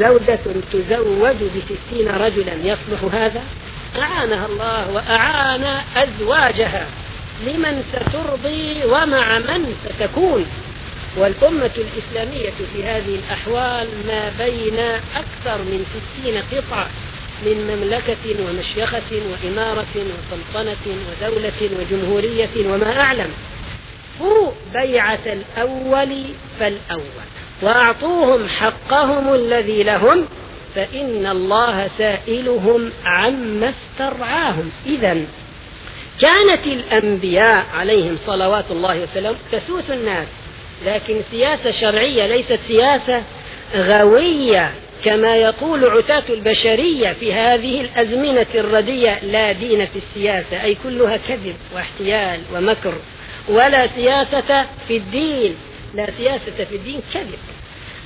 زوجة تزوج بستين رجلا يصلح هذا؟ أعانها الله وأعان أزواجها. لمن سترضي ومع من ستكون؟ والأمة الإسلامية في هذه الأحوال ما بين أكثر من ستين قطعة من مملكة ومشيخة وإمارة وسلطنة ودولة وجمهورية وما أعلم. فوا بيعة الأول فالأول. وأعطوهم حقهم الذي لهم فإن الله سائلهم عما استرعاهم. إذا كانت الأنبياء عليهم صلوات الله وسلامه تسوس الناس لكن سياسة شرعية ليست سياسة غوية كما يقول عتاة البشرية في هذه الأزمنة الردية لا دين في السياسة أي كلها كذب واحتيال ومكر ولا سياسة في الدين. لا سياسة في الدين كذب.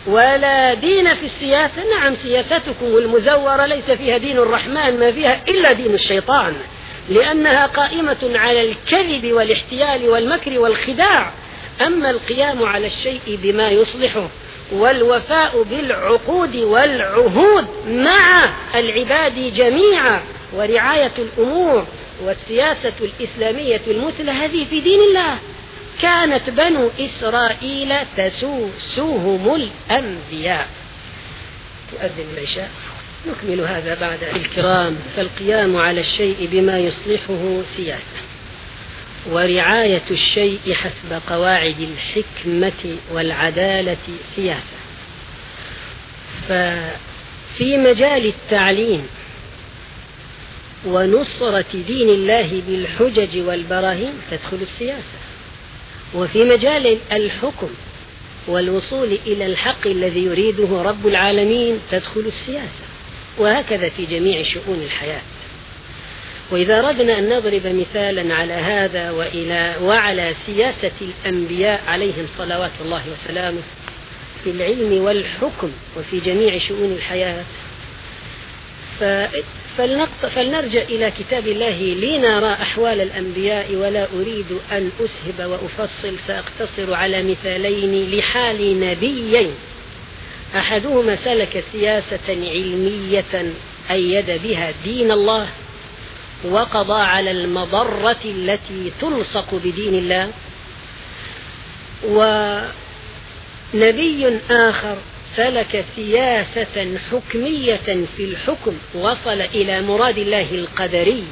ولا دين في السياسة. نعم سياستكم المزورة ليس فيها دين الرحمن ما فيها إلا دين الشيطان. لأنها قائمة على الكذب والاحتيال والمكر والخداع. أما القيام على الشيء بما يصلحه والوفاء بالعقود والعهود مع العباد جميعا. ورعاية الأمور والسياسة الإسلامية المثلى هذه في دين الله. كانت بنو إسرائيل تسوسهم الأنبياء. تؤذن العشاء نكمل هذا بعد الكرام. فالقيام على الشيء بما يصلحه سياسة. ورعاية الشيء حسب قواعد الحكمة والعدالة سياسة. ففي مجال التعليم ونصرة دين الله بالحجج والبراهين تدخل السياسة. وفي مجال الحكم والوصول إلى الحق الذي يريده رب العالمين تدخل السياسة وهكذا في جميع شؤون الحياة. وإذا أردنا أن نضرب مثالا على هذا وإلى وعلى سياسة الأنبياء عليهم صلوات الله وسلامه في العلم والحكم وفي جميع شؤون الحياة فلنرجع إلى كتاب الله لنرى أحوال الأنبياء ولا أريد أن أسهب وأفصل سأقتصر على مثالين لحال نبيين. أحدهما سلك سياسة علمية أيد بها دين الله وقضى على المضرة التي تلصق بدين الله. ونبي آخر سلك سياسة حكمية في الحكم وصل إلى مراد الله القدري.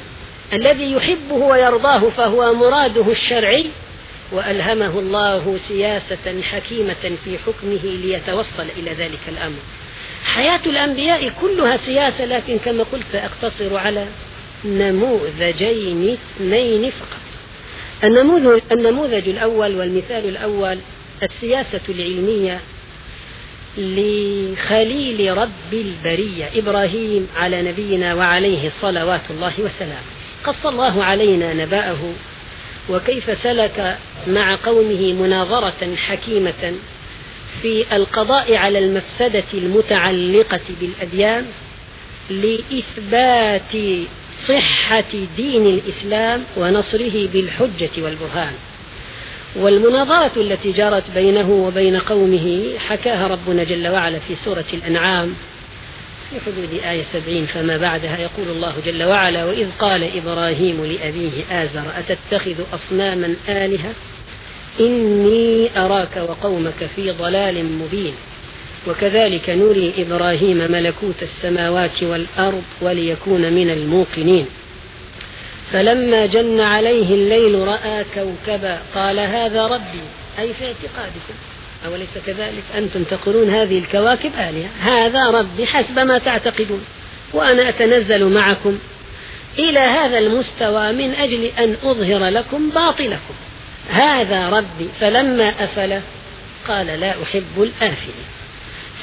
الذي يحبه ويرضاه فهو مراده الشرعي وألهمه الله سياسة حكيمة في حكمه ليتوصل إلى ذلك الأمر. حياة الأنبياء كلها سياسة لكن كما قلت سأقتصر على نموذجين اثنين فقط. النموذج, النموذج الأول والمثال الأول السياسة العلمية لخليل رب البرية إبراهيم على نبينا وعليه صلوات الله وسلامه قص الله علينا نبأه وكيف سلك مع قومه مناظرة حكيمة في القضاء على المفسدة المتعلقة بالأديان لإثبات صحة دين الإسلام ونصره بالحجة والبرهان. والمناظرة التي جرت بينه وبين قومه حكاها ربنا جل وعلا في سورة الأنعام في حدود آية سبعين فما بعدها يقول الله جل وعلا وإذ قال إبراهيم لأبيه آزر أتتخذ أصناما آلهة؟ إني أراك وقومك في ضلال مبين. وكذلك نري إبراهيم ملكوت السماوات والأرض وليكون من الموقنين. فلما جن عليه الليل رأى كوكبا قال هذا ربي. أي في اعتقادكم؟ أوليس كذلك؟ أنتم تقولون هذه الكواكب آلهة. هذا ربي حسب ما تعتقدون وأنا أتنزل معكم إلى هذا المستوى من أجل أن أظهر لكم باطلكم. هذا ربي. فلما أفل قال لا أحب الآفلين.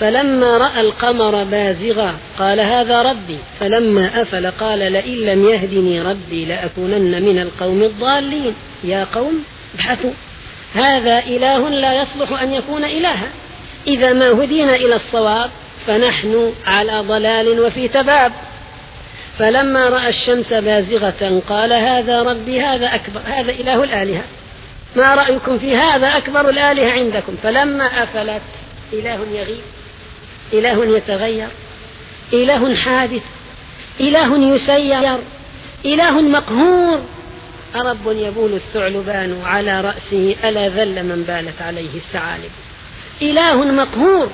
فلما رأى القمر بازغا قال هذا ربي فلما أفل قال لئن لم يهدني ربي لأكونن من القوم الضالين. يا قوم ابحثوا. هذا إله لا يصلح أن يكون إلها. إذا ما هدينا إلى الصواب فنحن على ضلال وفي تباب. فلما رأى الشمس بازغة قال هذا ربي هذا أكبر هذا إله الآلهة. ما رأيكم في هذا أكبر الآلهة عندكم؟ فلما أفلت إله يغيب. إله يتغير إله حادث إله يسير إله مقهور. أرب يبول الثعلبان على رأسه ألا ذل من بالت عليه الثعالب. إله مقهور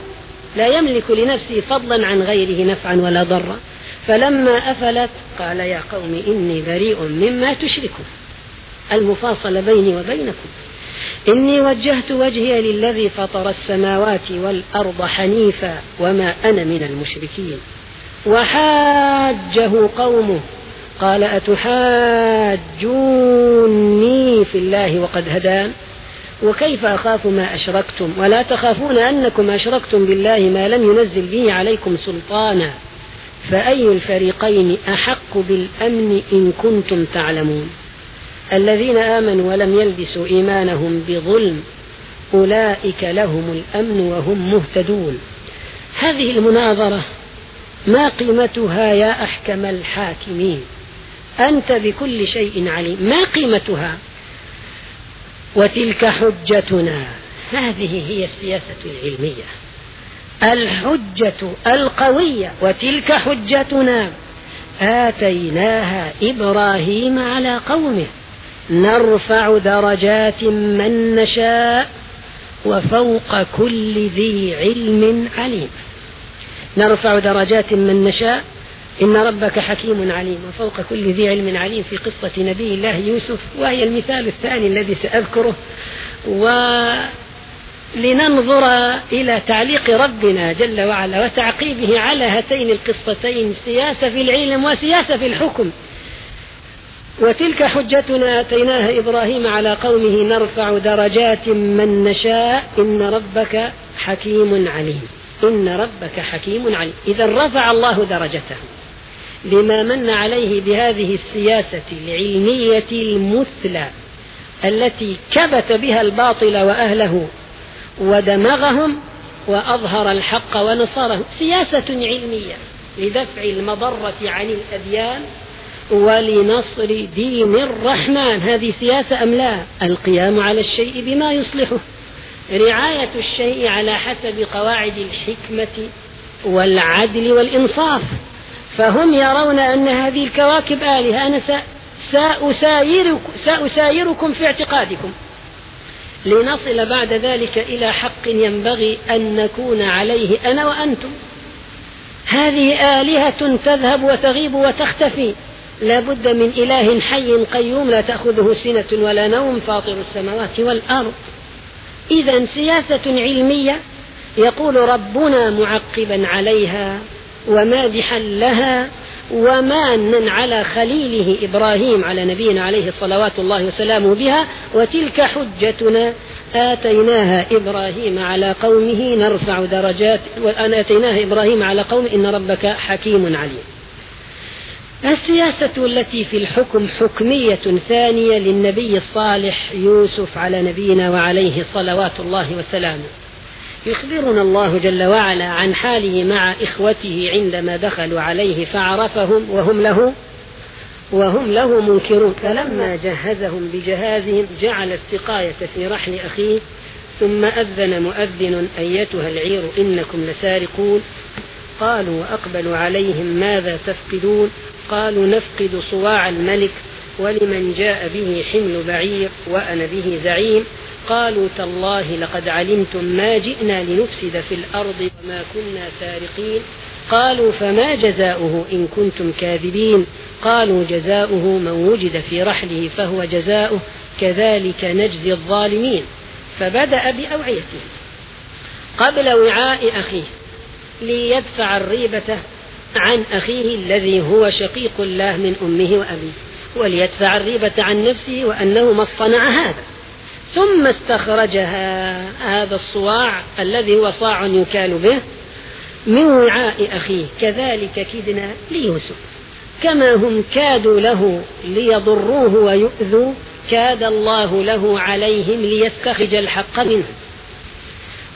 لا يملك لنفسه فضلا عن غيره نفعا ولا ضرا. فلما أفلت قال يا قوم إني بريء مما تشركون. المفاصل بيني وبينكم. إني وجهت وجهي للذي فطر السماوات والأرض حنيفا وما أنا من المشركين. وحاجه قومه. قال أتحاجوني في الله وقد هدان. وكيف أخاف ما أشركتم؟ ولا تخافون أنكم أشركتم بالله ما لم ينزل به عليكم سلطانا. فأي الفريقين أحق بالأمن إن كنتم تعلمون؟ الذين آمنوا ولم يلبسوا إيمانهم بظلم أولئك لهم الأمن وهم مهتدون. هذه المناظرة ما قيمتها يا أحكم الحاكمين؟ أنت بكل شيء عليم ما قيمتها؟ وتلك حجتنا. هذه هي السياسة العلمية. الحجة القوية وتلك حجتنا. آتيناها إبراهيم على قومه. نرفع درجات من نشاء وفوق كل ذي علم عليم. نرفع درجات من نشاء. إن ربك حكيم عليم. وفوق كل ذي علم عليم في قصة نبي الله يوسف. وهي المثال الثاني الذي سأذكره. ولننظر إلى تعليق ربنا جل وعلا وتعقيبه على هاتين القصتين. سياسة في العلم وسياسة في الحكم. وتلك حجتنا آتيناها إبراهيم على قومه نرفع درجات من نشاء. إن ربك حكيم عليم. إن ربك حكيم عليم. إذا رفع الله درجته. بما من عليه بهذه السياسة العلمية المثلى التي كبت بها الباطل وأهله ودمغهم وأظهر الحق ونصره. سياسة علمية لدفع المضرة عن الأديان ولنصر دين الرحمن. هذه سياسة أم لا؟ القيام على الشيء بما يصلحه. رعاية الشيء على حسب قواعد الحكمة والعدل والإنصاف. فهم يرون أن هذه الكواكب آلهة. أنا سأسايركم, سأسايركم في اعتقادكم. لنصل بعد ذلك إلى حق ينبغي أن نكون عليه أنا وأنتم. هذه آلهة تذهب وتغيب وتختفي. لا بد من إله حي قيوم لا تأخذه سنة ولا نوم فاطر السماوات والأرض. إذا سياسة علمية يقول ربنا معقبا عليها ومادحا لها ومانا على خليله إبراهيم على نبينا عليه الصلوات الله وسلامه بها. وتلك حجتنا آتيناها إبراهيم على قومه نرفع درجات وأن آتيناها إبراهيم على قوم إن ربك حكيم عليم. السياسة التي في الحكم حكمية ثانية للنبي الصالح يوسف على نبينا وعليه صلوات الله وسلامه. يخبرنا الله جل وعلا عن حاله مع إخوته عندما دخلوا عليه فعرفهم وهم له وهم له منكرون. فلما جهزهم بجهازهم جعل السقاية في رحل أخيه ثم أذن مؤذن أيتها العير إنكم لسارقون. قالوا وأقبلوا عليهم ماذا تفقدون؟ قالوا نفقد صواع الملك ولمن جاء به حمل بعير وأنا به زعيم. قالوا تالله لقد علمتم ما جئنا لنفسد في الأرض وما كنا سارقين. قالوا فما جزاؤه إن كنتم كاذبين؟ قالوا جزاؤه من وجد في رحله فهو جزاؤه كذلك نجزي الظالمين. فبدأ بأوعيته قبل وعاء أخيه ليدفع الريبة عن أخيه الذي هو شقيق الله من أمه وأبيه وليدفع الريبة عن نفسه وأنه ما اصطنع هذا. ثم استخرجها هذا الصواع الذي هو صاع يكال به من وعاء أخيه كذلك كدنا ليوسف. كما هم كادوا له ليضروه ويؤذوا كاد الله له عليهم ليستخرج الحق منه.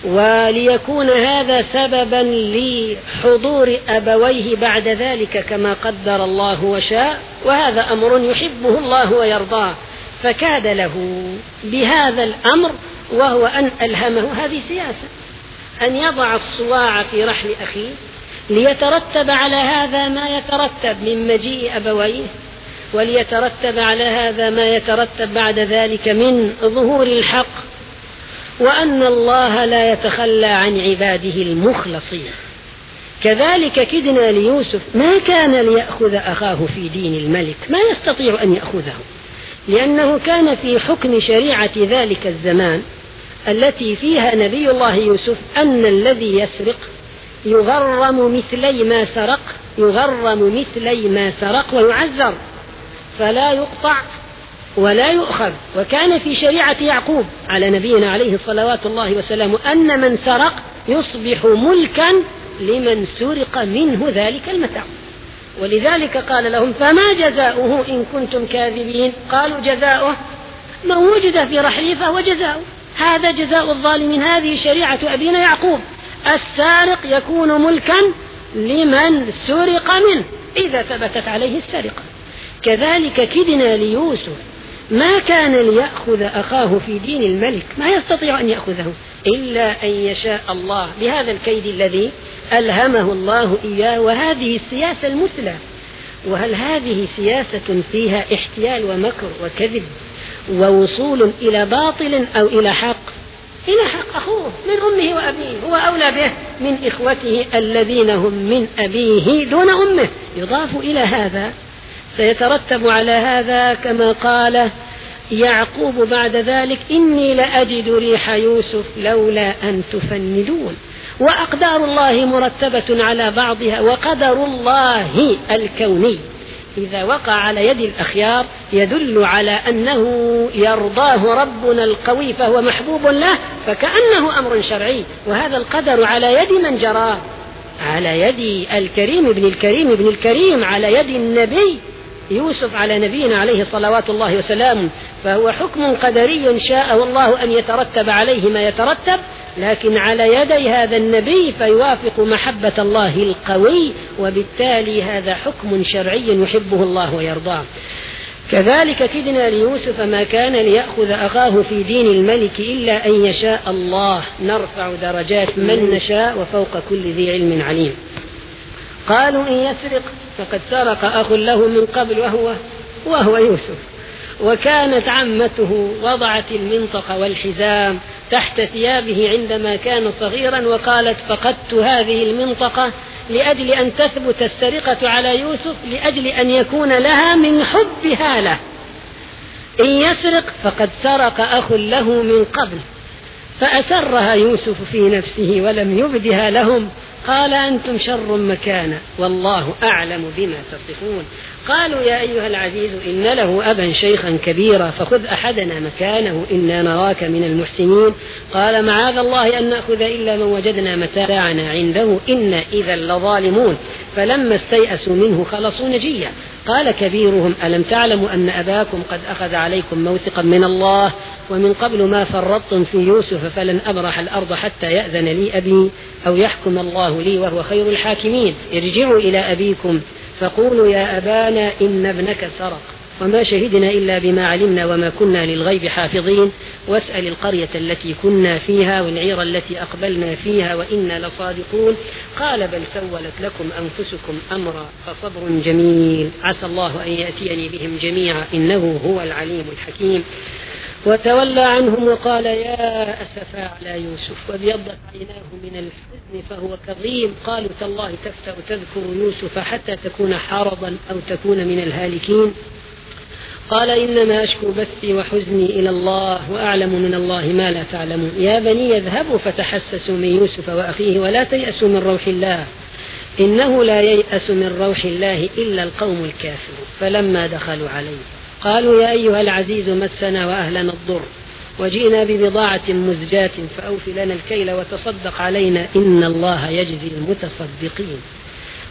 وليكون هذا سببا لحضور أبويه بعد ذلك كما قدر الله وشاء وهذا أمر يحبه الله ويرضاه. فكاد له بهذا الأمر وهو أن ألهمه. هذه سياسة. أن يضع الصواع في رحل أخيه ليترتب على هذا ما يترتب من مجيء أبويه وليترتب على هذا ما يترتب بعد ذلك من ظهور الحق وأن الله لا يتخلى عن عباده المخلصين. كذلك كدنا ليوسف ما كان ليأخذ أخاه في دين الملك ما يستطيع أن يأخذه لأنه كان في حكم شريعة ذلك الزمان التي فيها نبي الله يوسف أن الذي يسرق يغرم مثلي ما سرق يغرم مثلي ما سرق ويعذر فلا يقطع ولا يؤخذ. وكان في شريعة يعقوب على نبينا عليه صلوات الله وسلامه أن من سرق يصبح ملكا لمن سرق منه ذلك المتاع. ولذلك قال لهم فما جزاؤه إن كنتم كاذبين؟ قالوا جزاؤه من وجد في رحله فهو جزاؤه. هذا جزاء الظالمين. هذه شريعة أبينا يعقوب. السارق يكون ملكا لمن سرق منه. إذا ثبتت عليه السرقة. كذلك كدنا ليوسف ما كان ليأخذ أخاه في دين الملك ما يستطيع أن يأخذه إلا أن يشاء الله. بهذا الكيد الذي ألهمه الله إياه وهذه السياسة المثلى. وهل هذه سياسة فيها احتيال ومكر وكذب ووصول إلى باطل أو إلى حق؟ إلى حق أخوه من أمه وأبيه. هو أولى به من إخوته الذين هم من أبيه دون أمه. يضاف إلى هذا سيترتب على هذا كما قال يعقوب بعد ذلك إني لأجد ريح يوسف لولا أن تفندون. وأقدار الله مرتبة على بعضها وقدر الله الكوني. إذا وقع على يد الأخيار يدل على أنه يرضاه ربنا القوي فهو محبوب له فكأنه أمر شرعي. وهذا القدر على يد من جراه على يد الكريم ابن الكريم ابن الكريم على يد النبي. يوسف على نبينا عليه صلوات الله وسلامه فهو حكم قدري شاءه الله أن يترتب عليه ما يترتب لكن على يدي هذا النبي فيوافق محبة الله القوي وبالتالي هذا حكم شرعي يحبه الله ويرضاه. كذلك كدنا ليوسف ما كان ليأخذ أخاه في دين الملك إلا أن يشاء الله. نرفع درجات من نشاء وفوق كل ذي علم عليم. قالوا إن يسرق فقد سرق أخ له من قبل وهو وهو يوسف. وكانت عمته وضعت المنطق والحزام تحت ثيابه عندما كان صغيرا وقالت فقدت هذه المنطقة لأجل أن تثبت السرقة على يوسف لأجل أن يكون لها من حبها له. إن يسرق فقد سرق أخ له من قبل. فأسرها يوسف في نفسه ولم يبدها لهم. قال أنتم شر مكانا والله أعلم بما تصفون. قالوا يا أيها العزيز إن له أبا شيخا كبيرا فخذ أحدنا مكانه إنا نراك من المحسنين. قال معاذ الله أن نأخذ إلا من وجدنا متاعنا عنده إنا إذا لظالمون. فلما استيأسوا منه خلصوا نجيا. قال كبيرهم ألم تعلموا أن أباكم قد أخذ عليكم موثقا من الله ومن قبل ما فرطتم في يوسف فلن أبرح الأرض حتى يأذن لي أبي أو يحكم الله لي وهو خير الحاكمين. ارجعوا إلى أبيكم فقولوا يا أبانا إن ابنك سرق. وما شهدنا إلا بما علمنا وما كنا للغيب حافظين واسأل القرية التي كنا فيها والعير التي أقبلنا فيها وإنا لصادقون. قال بل سولت لكم أنفسكم أمرا فصبر جميل. عسى الله أن يأتيني بهم جميعا إنه هو العليم الحكيم. وتولى عنهم وقال يا أسفا على يوسف وابيضت عيناه من الحزن فهو كظيم. قالوا تالله تفتأ تذكر يوسف حتى تكون حرضا أو تكون من الهالكين. قال إنما أشكو بثي وحزني إلى الله وأعلم من الله ما لا تعلمون يا بني اذهبوا فتحسسوا من يوسف وأخيه ولا تيأسوا من روح الله. إنه لا ييأس من روح الله إلا القوم الكافرون. فلما دخلوا عليه قالوا يا أيها العزيز مسنا وأهلنا الضر. وجئنا ببضاعة مزجاة فأوف لنا الكيل وتصدق علينا. إن الله يجزي المتصدقين.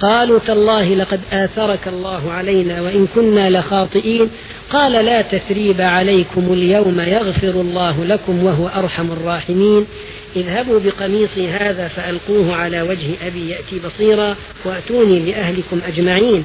قالوا تالله لقد آثرك الله علينا وإن كنا لخاطئين. قال لا تثريب عليكم اليوم يغفر الله لكم وهو أرحم الراحمين. اذهبوا بقميصي هذا فألقوه على وجه أبي يأتي بصيرا وأتوني بأهلكم أجمعين.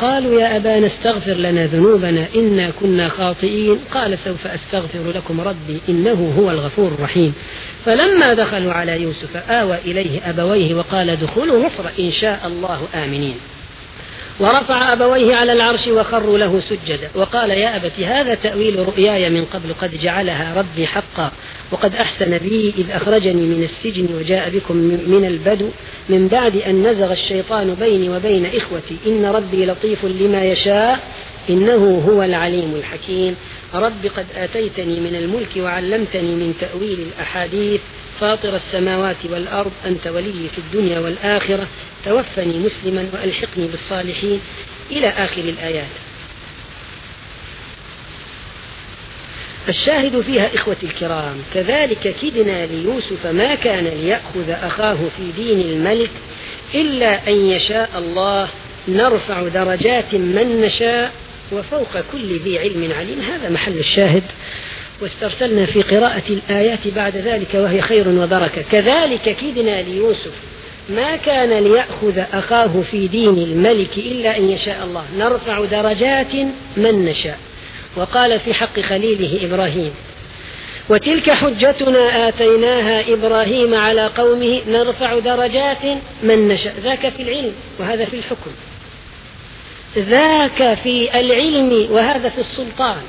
قالوا يا أبانا استغفر لنا ذنوبنا إنا كنا خاطئين. قال سوف أستغفر لكم ربي إنه هو الغفور الرحيم. فلما دخلوا على يوسف آوى إليه أبويه وقال ادخلوا مصر إن شاء الله آمنين. ورفع أبويه على العرش وخروا له سجدا. وقال يا أبت هذا تأويل رؤياي من قبل قد جعلها ربي حقا. وقد أحسن بي إذ أخرجني من السجن وجاء بكم من البدو من بعد أن نزغ الشيطان بيني وبين إخوتي. إن ربي لطيف لما يشاء. إنه هو العليم الحكيم. رب قد آتيتني من الملك وعلمتني من تأويل الأحاديث. فاطر السماوات والأرض. أنت ولي في الدنيا والآخرة. توفني مسلما وألحقني بالصالحين. إلى آخر الآيات. الشاهد فيها إخوتي الكرام كذلك كدنا ليوسف ما كان ليأخذ أخاه في دين الملك إلا أن يشاء الله نرفع درجات من نشاء وفوق كل ذي علم عليم. هذا محل الشاهد. واسترسلنا في قراءة الآيات بعد ذلك وهي خير وبركة. كذلك كدنا ليوسف ما كان ليأخذ أخاه في دين الملك إلا أن يشاء الله نرفع درجات من نشاء. وقال في حق خليله إبراهيم وتلك حجتنا آتيناها إبراهيم على قومه نرفع درجات من نشاء ذاك في العلم وهذا في الحكم. ذاك في العلم وهذا في السلطان.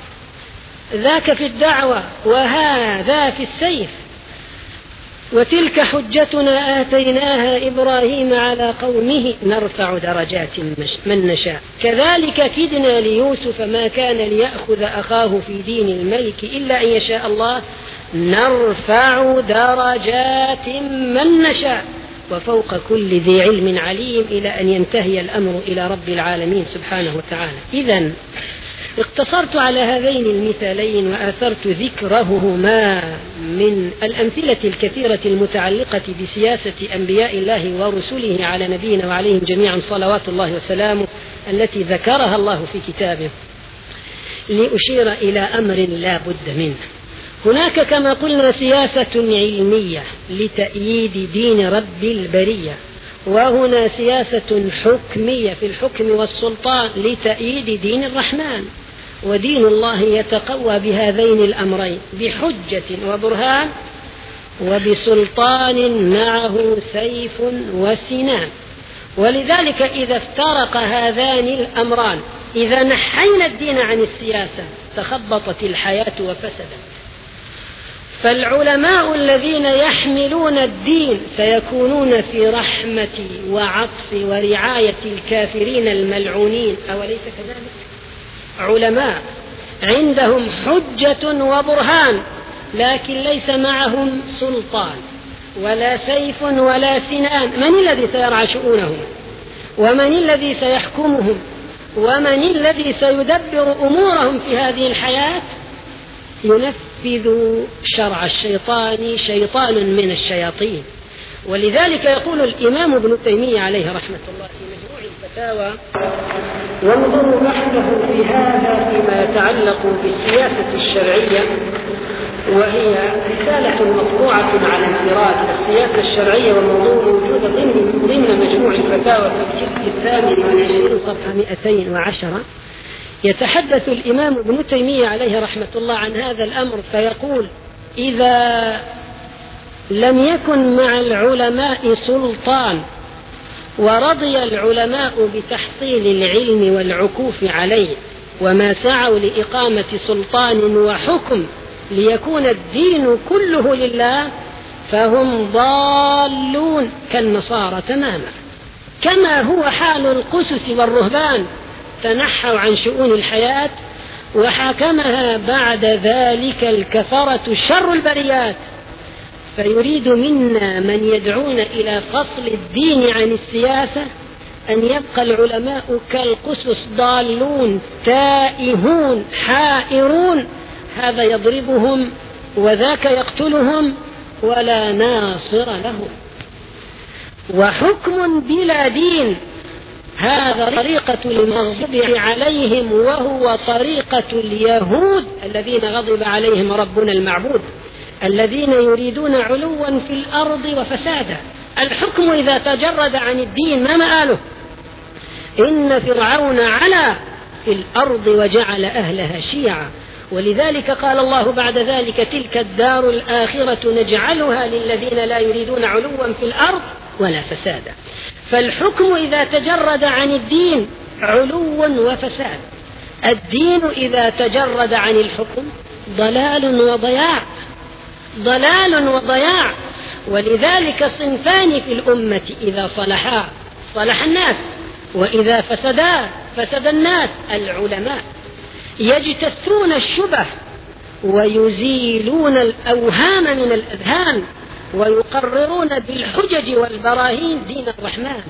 ذاك في الدعوة وهذا في السيف. وتلك حجتنا آتيناها إبراهيم على قومه نرفع درجات من نشاء. كذلك كدنا ليوسف ما كان ليأخذ أخاه في دين الملك إلا أن يشاء الله نرفع درجات من نشاء. وفوق كل ذي علم عليم إلى أن ينتهي الأمر إلى رب العالمين سبحانه وتعالى. إذا اقتصرت على هذين المثالين وآثرت ذكرهما. من الأمثلة الكثيرة المتعلقة بسياسة أنبياء الله ورسله على نبينا وعليهم جميعا صلوات الله وسلامه التي ذكرها الله في كتابه. لأشير إلى أمر لا بد منه. هناك كما قلنا سياسة علمية لتأييد دين رب البرية وهنا سياسة حكمية في الحكم والسلطان لتأييد دين الرحمن. ودين الله يتقوى بهذين الأمرين بحجة وبرهان وبسلطان معه سيف وسنان. ولذلك إذا افترق هذان الأمران إذا نحينا الدين عن السياسة تخبطت الحياة وفسدت. فالعلماء الذين يحملون الدين سيكونون في رحمة وعطف ورعاية الكافرين الملعونين. أوليس كذلك؟ علماء عندهم حجة وبرهان لكن ليس معهم سلطان ولا سيف ولا سنان. من الذي سيرعى شؤونهم ومن الذي سيحكمهم؟ ومن الذي سيدبر أمورهم في هذه الحياة؟ ينفذ شرع الشيطان شيطان من الشياطين. ولذلك يقول الإمام ابن تيمية عليه رحمة الله في مجموع الفتاوى وانظروا بحثه في هذا فيما يتعلق بالسياسة الشرعية وهي رسالة مطبوعة على انفراد السياسة الشرعية والموضوع موجودة ضمن ضمن مجموع الفتاوى في الجزء الثامن والعشرين صفحة 210 يتحدث الإمام ابن تيمية عليه رحمة الله عن هذا الأمر فيقول إذا لم يكن مع العلماء سلطان ورضي العلماء بتحصيل العلم والعكوف عليه وما سعوا لإقامة سلطان وحكم ليكون الدين كله لله فهم ضالون كالنصارى تماما. كما هو حال القسس والرهبان تنحوا عن شؤون الحياة وحكمها بعد ذلك الكفرة شر البريات. فيريد منا من يدعون إلى فصل الدين عن السياسة أن يبقى العلماء كالقسس ضالون تائهون حائرون. هذا يضربهم وذاك يقتلهم ولا ناصر لهم. وحكم بلا دين هذا طريقة المغضوب عليهم وهو طريقة اليهود الذين غضب عليهم ربنا المعبود. الذين يريدون علوا في الأرض وفسادا. الحكم إذا تجرد عن الدين ما مآله؟ إن فرعون علا في الأرض وجعل أهلها شيعا. ولذلك قال الله بعد ذلك تلك الدار الآخرة نجعلها للذين لا يريدون علوا في الأرض ولا فسادا. فالحكم إذا تجرد عن الدين علو وفساد. الدين إذا تجرد عن الحكم ضلال وضياع. ضلال وضياع. ولذلك صنفان في الأمة إذا صلحا صلح الناس وإذا فسدا فسد الناس العلماء. يجتثون الشبه ويزيلون الأوهام من الأذهان ويقررون بالحجج والبراهين دين الرحمن.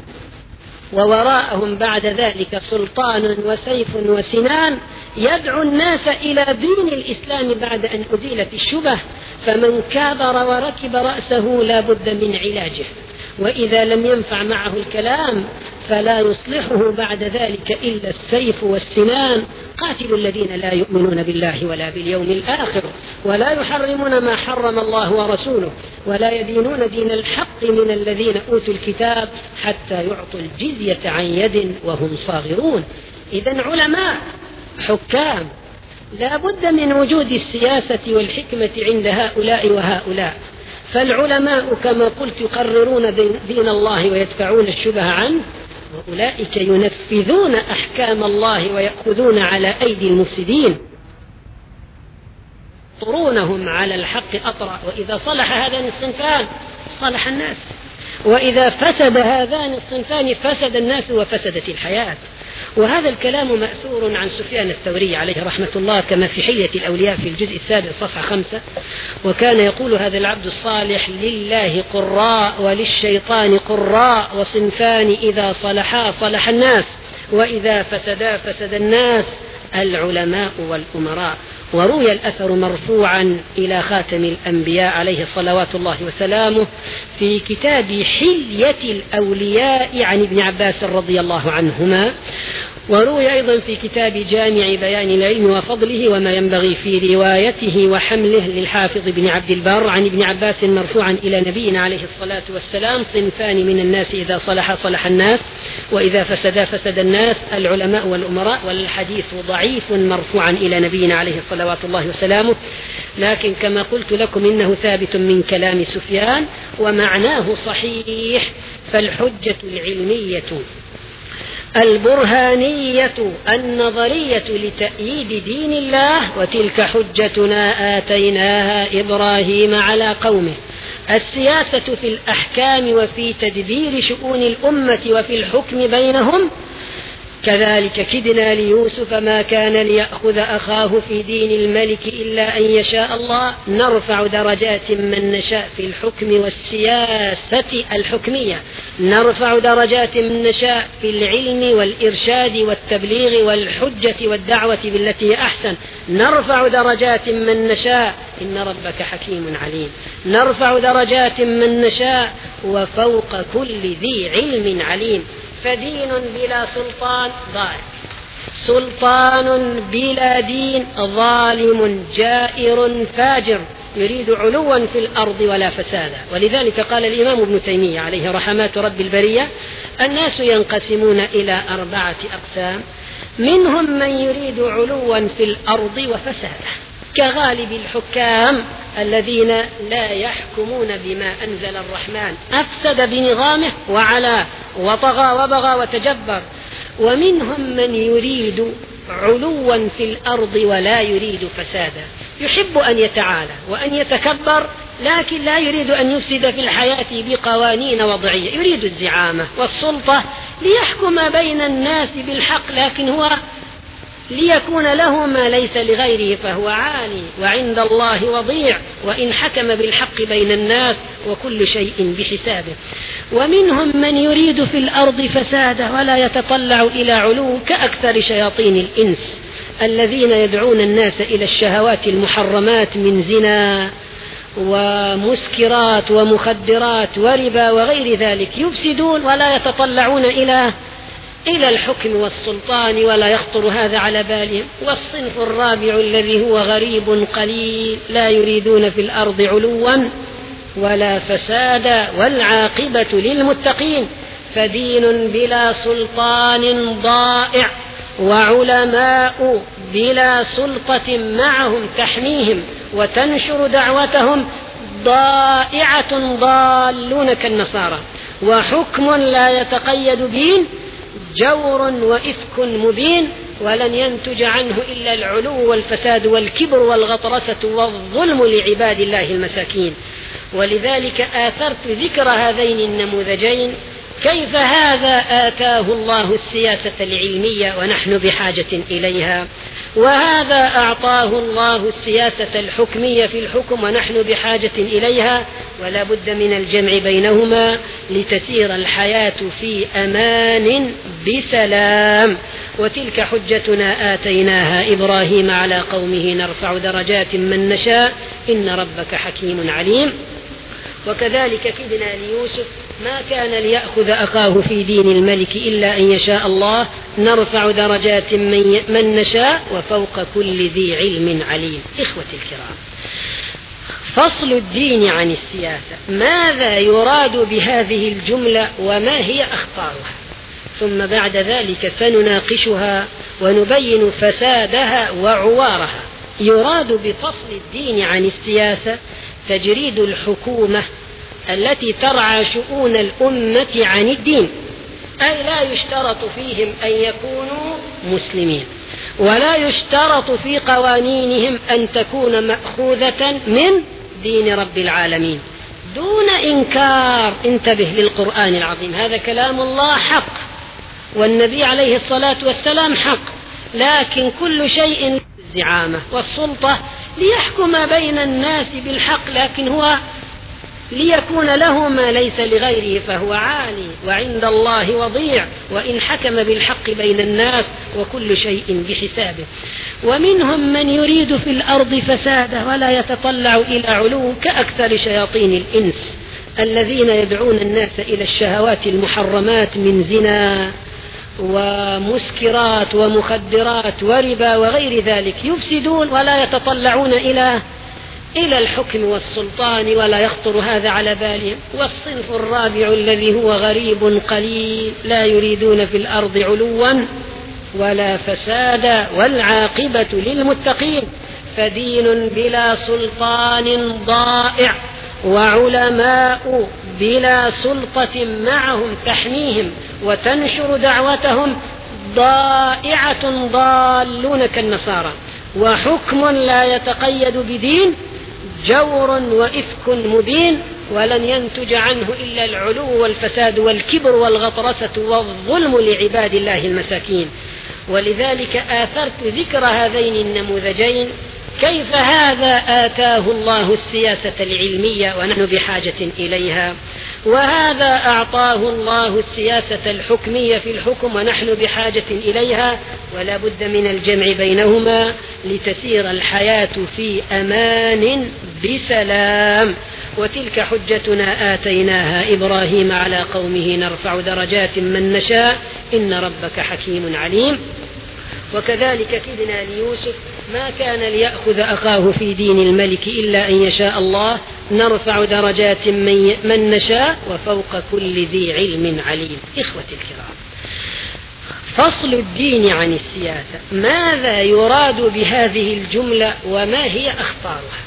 ووراءهم بعد ذلك سلطان وسيف وسنان يدعو الناس إلى دين الإسلام بعد أن أزيلت الشبه فمن كابر وركب رأسه لا بد من علاجه. وإذا لم ينفع معه الكلام فلا يصلحه بعد ذلك إلا السيف والسنان. قاتلوا الذين لا يؤمنون بالله ولا باليوم الآخر ولا يحرمون ما حرم الله ورسوله ولا يدينون دين الحق من الذين أوتوا الكتاب حتى يعطوا الجزية عن يد وهم صاغرون. إذا علماء حكام. لا بد من وجود السياسة والحكمة عند هؤلاء وهؤلاء. فالعلماء كما قلت يقررون دين الله ويدفعون الشبه عنه وأولئك ينفذون أحكام الله ويأخذون على أيدي المفسدين. يطرونهم على الحق أطرأ. وإذا صلح هذان الصنفان صلح الناس. وإذا فسد هذان الصنفان فسد الناس وفسدت الحياة. وهذا الكلام مأثور عن سفيان الثوري عليه رحمة الله كما في حلية الأولياء في الجزء السابع صفحة خمسة وكان يقول هذا العبد الصالح لله قراء وللشيطان قراء وصنفان إذا صلحا صلح الناس وإذا فسدا فسد الناس العلماء والأمراء. وروي الأثر مرفوعا إلى خاتم الأنبياء عليه صلوات الله وسلامه في كتاب حلية الأولياء عن ابن عباس رضي الله عنهما. وروي أيضا في كتاب جامع بيان العلم وفضله وما ينبغي في روايته وحمله للحافظ بن عبد البر عن ابن عباس مرفوعا إلى نبينا عليه الصلاة والسلام صنفان من الناس إذا صلح صلح الناس وإذا فسدا فسد الناس العلماء والأمراء والحديث ضعيف مرفوعا إلى نبينا عليه صلوات الله وسلامه. لكن كما قلت لكم إنه ثابت من كلام سفيان ومعناه صحيح فالحجة العلمية البرهانية النظرية لتأييد دين الله وتلك حجتنا آتيناها إبراهيم على قومه. السياسة في الأحكام وفي تدبير شؤون الأمة وفي الحكم بينهم كذلك كدنا ليوسف ما كان ليأخذ أخاه في دين الملك إلا أن يشاء الله. نرفع درجات من نشاء في الحكم والسياسة الحكمية. نرفع درجات من نشاء في العلم والإرشاد والتبليغ والحجة والدعوة بالتي هي أحسن. نرفع درجات من نشاء. إن ربك حكيم عليم. نرفع درجات من نشاء وفوق كل ذي علم عليم. فدين بلا سلطان ضائع سلطان بلا دين ظالم جائر فاجر. يريد علوا في الأرض ولا فسادا. ولذلك قال الإمام ابن تيمية عليه رحمات رب البرية الناس ينقسمون إلى أربعة أقسام. منهم من يريد علوا في الأرض وفسادا. كغالب الحكام الذين لا يحكمون بما أنزل الرحمن أفسد بنظامه وعلى وطغى وبغى وتجبر. ومنهم من يريد علوا في الأرض ولا يريد فسادا. يحب أن يتعالى وأن يتكبر لكن لا يريد أن يفسد في الحياة بقوانين وضعية. يريد الزعامة والسلطة ليحكم بين الناس بالحق لكن هو ليكون له ما ليس لغيره فهو عالي وعند الله وضيع وإن حكم بالحق بين الناس وكل شيء بحسابه. ومنهم من يريد في الأرض فسادا ولا يتطلع إلى علو كأكثر شياطين الإنس الذين يدعون الناس إلى الشهوات المحرمات من زنا ومسكرات ومخدرات وربا وغير ذلك يفسدون ولا يتطلعون إلى إلى الحكم والسلطان ولا يخطر هذا على بالهم. والصنف الرابع الذي هو غريب قليل لا يريدون في الأرض علوا ولا فسادا والعاقبة للمتقين. فدين بلا سلطان ضائع وعلماء بلا سلطة معهم تحميهم وتنشر دعوتهم ضائعة ضالون كالنصارى. وحكم لا يتقيد دين جور وإفك مبين ولن ينتج عنه إلا العلو والفساد والكبر والغطرسة والظلم لعباد الله المساكين. ولذلك آثرت ذكر هذين النموذجين. كيف هذا آتاه الله السياسة العلمية ونحن بحاجة إليها؟ وهذا أعطاه الله السياسة الحكمية في الحكم ونحن بحاجة إليها ولا بد من الجمع بينهما لتسير الحياة في أمان بسلام. وتلك حجتنا آتيناها إبراهيم على قومه نرفع درجات من نشاء. إن ربك حكيم عليم. وكذلك كدنا ليوسف ما كان ليأخذ أخاه في دين الملك إلا أن يشاء الله نرفع درجات من, من نشاء وفوق كل ذي علم عليم. إخوتي الكرام فصل الدين عن السياسة. ماذا يراد بهذه الجملة وما هي أخطارها ثم بعد ذلك سنناقشها ونبين فسادها وعوارها. يراد بفصل الدين عن السياسة تجريد الحكومة التي ترعى شؤون الأمة عن الدين أي لا يشترط فيهم أن يكونوا مسلمين ولا يشترط في قوانينهم أن تكون مأخوذة من دين رب العالمين. دون إنكار انتبه للقرآن العظيم هذا كلام الله حق والنبي عليه الصلاة والسلام حق لكن كل شيء الزعامة والسلطة ليحكم بين الناس بالحق لكن هو ليكون له ما ليس لغيره فهو عالي وعند الله وضيع وإن حكم بالحق بين الناس وكل شيء بحسابه. ومنهم من يريد في الأرض فسادا ولا يتطلع إلى علو كأكثر شياطين الإنس الذين يدعون الناس إلى الشهوات المحرمات من زنا ومسكرات ومخدرات وربا وغير ذلك يفسدون ولا يتطلعون إلى إلى الحكم والسلطان ولا يخطر هذا على بالهم. والصنف الرابع الذي هو غريب قليل لا يريدون في الأرض علوا ولا فسادا والعاقبة للمتقين. فدين بلا سلطان ضائع وعلماء بلا سلطة معهم تحميهم وتنشر دعوتهم ضائعة ضالون كالنصارى. وحكم لا يتقيد بدين جور وإفك مبين ولن ينتج عنه إلا العلو والفساد والكبر والغطرسة والظلم لعباد الله المساكين. ولذلك آثرت ذكر هذين النموذجين. كيف هذا آتاه الله السياسة العلمية ونحن بحاجة إليها؟ وهذا أعطاه الله السياسة الحكمية في الحكم ونحن بحاجة إليها ولا بد من الجمع بينهما لتسير الحياة في أمان بسلام. وتلك حجتنا آتيناها إبراهيم على قومه نرفع درجات من نشاء. إن ربك حكيم عليم. وكذلك كدنا ليوسف ما كان ليأخذ أخاه في دين الملك إلا أن يشاء الله نرفع درجات من, من نشاء وفوق كل ذي علم عليم. إخوتي الكرام فصل الدين عن السياسة. ماذا يراد بهذه الجملة وما هي أخطارها؟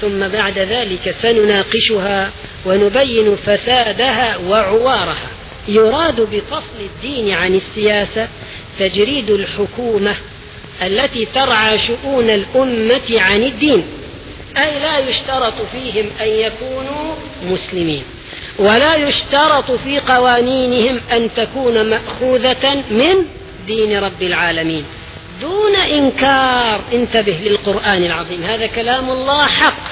ثم بعد ذلك سنناقشها ونبين فسادها وعوارها. يراد بفصل الدين عن السياسة تجريد الحكومة التي ترعى شؤون الأمة عن الدين أي لا يشترط فيهم أن يكونوا مسلمين ولا يشترط في قوانينهم أن تكون مأخوذة من دين رب العالمين. دون إنكار انتبه للقرآن العظيم هذا كلام الله حق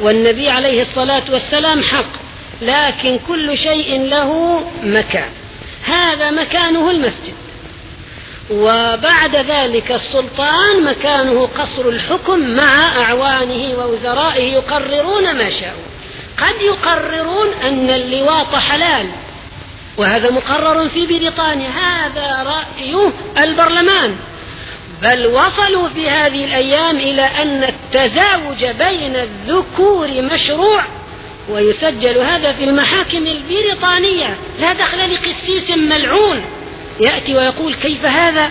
والنبي عليه الصلاة والسلام حق لكن كل شيء له مكان هذا مكانه المسجد. وبعد ذلك السلطان مكانه قصر الحكم مع أعوانه ووزرائه يقررون ما شاءوا. قد يقررون أن اللواط حلال وهذا مقرر في بريطانيا. هذا رأي البرلمان. بل وصلوا في هذه الأيام إلى أن التزاوج بين الذكور مشروع ويسجل هذا في المحاكم البريطانية. لا دخل لقسيس ملعون. يأتي ويقول كيف هذا؟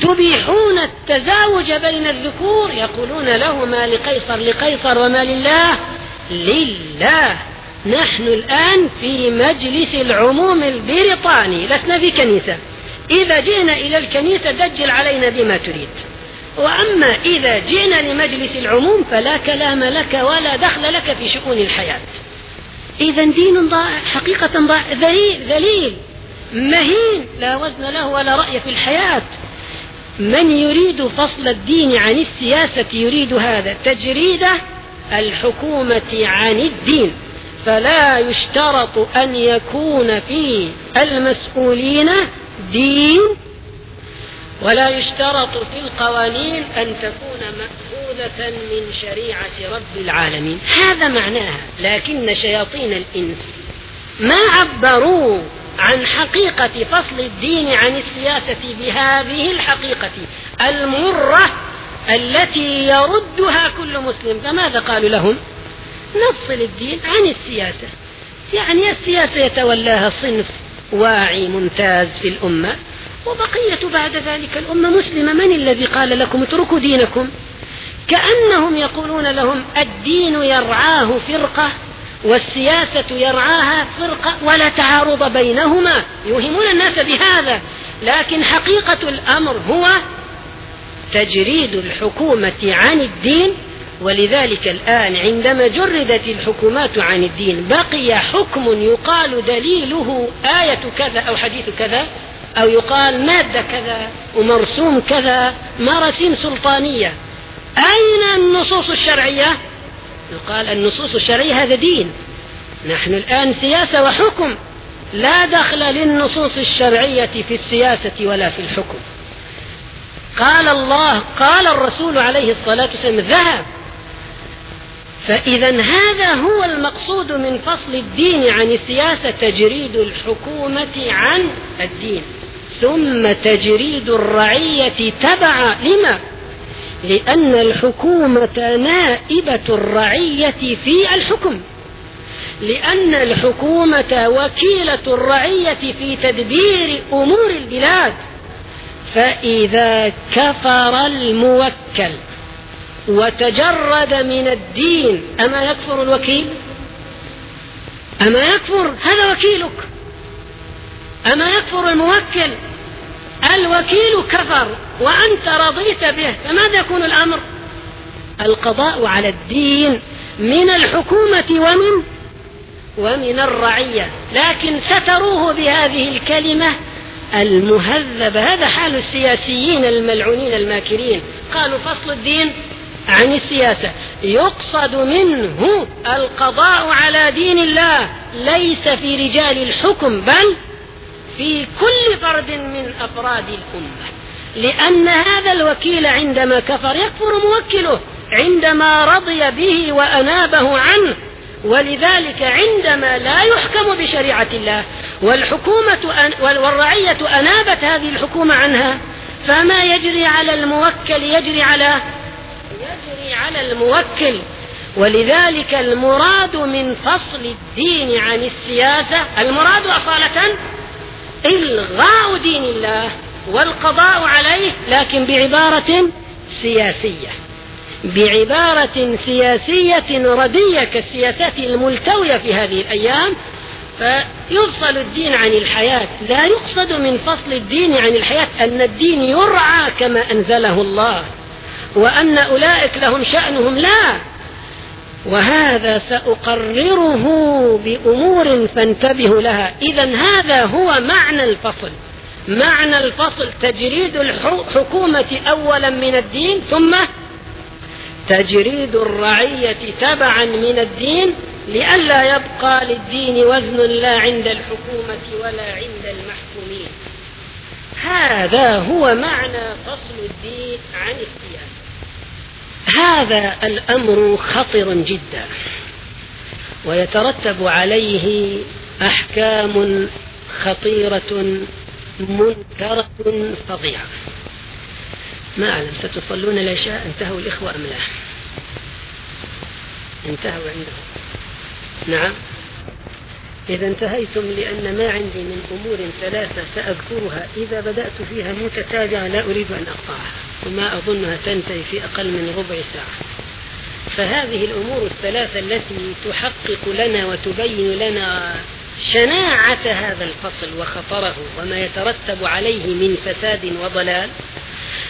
تبيحون التزاوج بين الذكور يقولون له ما لقيصر لقيصر وما لله. لله. نحن الآن في مجلس العموم البريطاني لسنا في كنيسة. إذا جئنا إلى الكنيسة دجل علينا بما تريد. وأما إذا جئنا لمجلس العموم فلا كلام لك ولا دخل لك في شؤون الحياة. إذا دين ضائع حقيقة ضائع ذليل, ذليل. مهين لا وزن له ولا رأي في الحياة. من يريد فصل الدين عن السياسة يريد هذا. تجريد الحكومة عن الدين. فلا يشترط أن يكون في المسؤولين دين ولا يشترط في القوانين أن تكون مأخوذة من شريعة رب العالمين. هذا معناها. لكن شياطين الإنس ما عبروا عن حقيقة فصل الدين عن السياسة بهذه الحقيقة المرة التي يردها كل مسلم فماذا قالوا لهم؟ نفصل الدين عن السياسة. يعني السياسة يتولاها صنف واعي ممتاز في الأمة وبقية بعد ذلك الأمة مسلمة. من الذي قال لكم اتركوا دينكم؟ كأنهم يقولون لهم الدين يرعاه فرقة والسياسة يرعاها فرقة ولا تعارض بينهما. يوهمون الناس بهذا. لكن حقيقة الأمر هو تجريد الحكومة عن الدين ولذلك الآن عندما جردت الحكومات عن الدين بقي حكم يقال دليله آية كذا أو حديث كذا أو يقال مادة كذا ومرسوم كذا مراسيم سلطانية. أين النصوص الشرعية؟ يقال النصوص الشرعية هذا دين. نحن الآن سياسة وحكم. لا دخل للنصوص الشرعية في السياسة ولا في الحكم. قال الله قال الرسول عليه الصلاة والسلام ذهب. فإذا هذا هو المقصود من فصل الدين عن السياسة تجريد الحكومة عن الدين. ثم تجريد الرعية تبع لما؟ لأن الحكومة نائبة الرعية في الحكم. لأن الحكومة وكيلة الرعية في تدبير أمور البلاد. فإذا كفر الموكل وتجرد من الدين أما يكفر الوكيل؟ أما يكفر؟ هذا وكيلك. أما يكفر الموكل؟ الوكيل كفر وأنت رضيت به فماذا يكون الأمر؟ القضاء على الدين من الحكومة ومن ومن الرعية. لكن ستروه بهذه الكلمة المهذبة. هذا حال السياسيين الملعونين الماكرين. قالوا فصل الدين عن السياسة. يقصد منه القضاء على دين الله. ليس في رجال الحكم بل في كل فرد من أفراد الأمة. لأن هذا الوكيل عندما كفر يكفر موكله عندما رضي به وأنابه عنه. ولذلك عندما لا يحكم بشريعة الله والحكومة والرعية أنابت هذه الحكومة عنها فما يجري على الموكل يجري على يجري على الموكل. ولذلك المراد من فصل الدين عن السياسة المراد أصالة إلغاء دين الله والقضاء عليه لكن بعبارة سياسية. بعبارة سياسية ردية كالسياسات الملتوية في هذه الأيام فيفصل الدين عن الحياة. لا يقصد من فصل الدين عن الحياة أن الدين يرعى كما أنزله الله وأن أولئك لهم شأنهم. لا! وهذا سأقرره بأمور فانتبهوا لها. إذا هذا هو معنى الفصل. معنى الفصل تجريد الحكومة أولا من الدين ثم تجريد الرعية تبعا من الدين لئلا يبقى للدين وزن لا عند الحكومة ولا عند المحكومين. هذا هو معنى فصل الدين عن السياسة. هذا الأمر خطر جدا ويترتب عليه أحكام خطيرة منكرة فظيعة. ما أعلم ستصلون العشاء؟ انتهوا الإخوة أم لا؟ انتهوا عندهم. نعم. إذا انتهيتم لأن ما عندي من أمور ثلاثة سأذكرها. إذا بدأت فيها متتابعة لا أريد أن أقطعها وما أظنها تنتهي في أقل من ربع ساعة. فهذه الأمور الثلاثة التي تحقق لنا وتبين لنا شناعة هذا الفصل وخطره وما يترتب عليه من فساد وضلال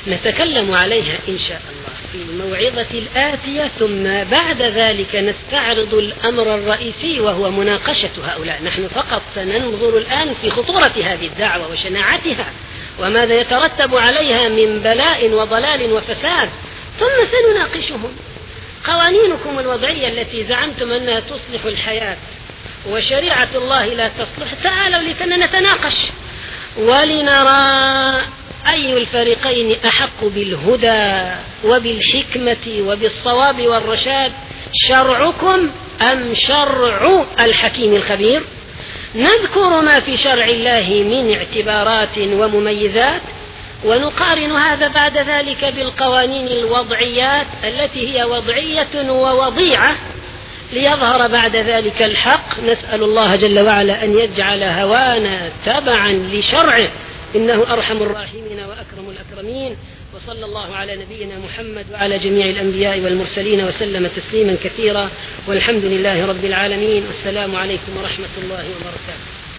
نتكلم عليها إن شاء الله. الموعظة الآتية ثم بعد ذلك نستعرض الأمر الرئيسي وهو مناقشة هؤلاء. نحن فقط سننظر الآن في خطورة هذه الدعوة وشناعتها وماذا يترتب عليها من بلاء وضلال وفساد ثم سنناقشهم. قوانينكم الوضعية التي زعمتم أنها تصلح الحياة وشريعة الله لا تصلح تعالوا لنتناقش ولنرى أي الفريقين أحق بالهدى وبالحكمة وبالصواب والرشاد شرعكم أم شرع الحكيم الخبير؟ نذكر ما في شرع الله من اعتبارات ومميزات ونقارن هذا بعد ذلك بالقوانين الوضعيات التي هي وضعية ووضيعة ليظهر بعد ذلك الحق. نسأل الله جل وعلا أن يجعل هوانا تبعا لشرعه. إنه أرحم الراحمين وأكرم الأكرمين وصلى الله على نبينا محمد وعلى جميع الأنبياء والمرسلين وسلم تسليما كثيرا والحمد لله رب العالمين والسلام عليكم ورحمة الله وبركاته.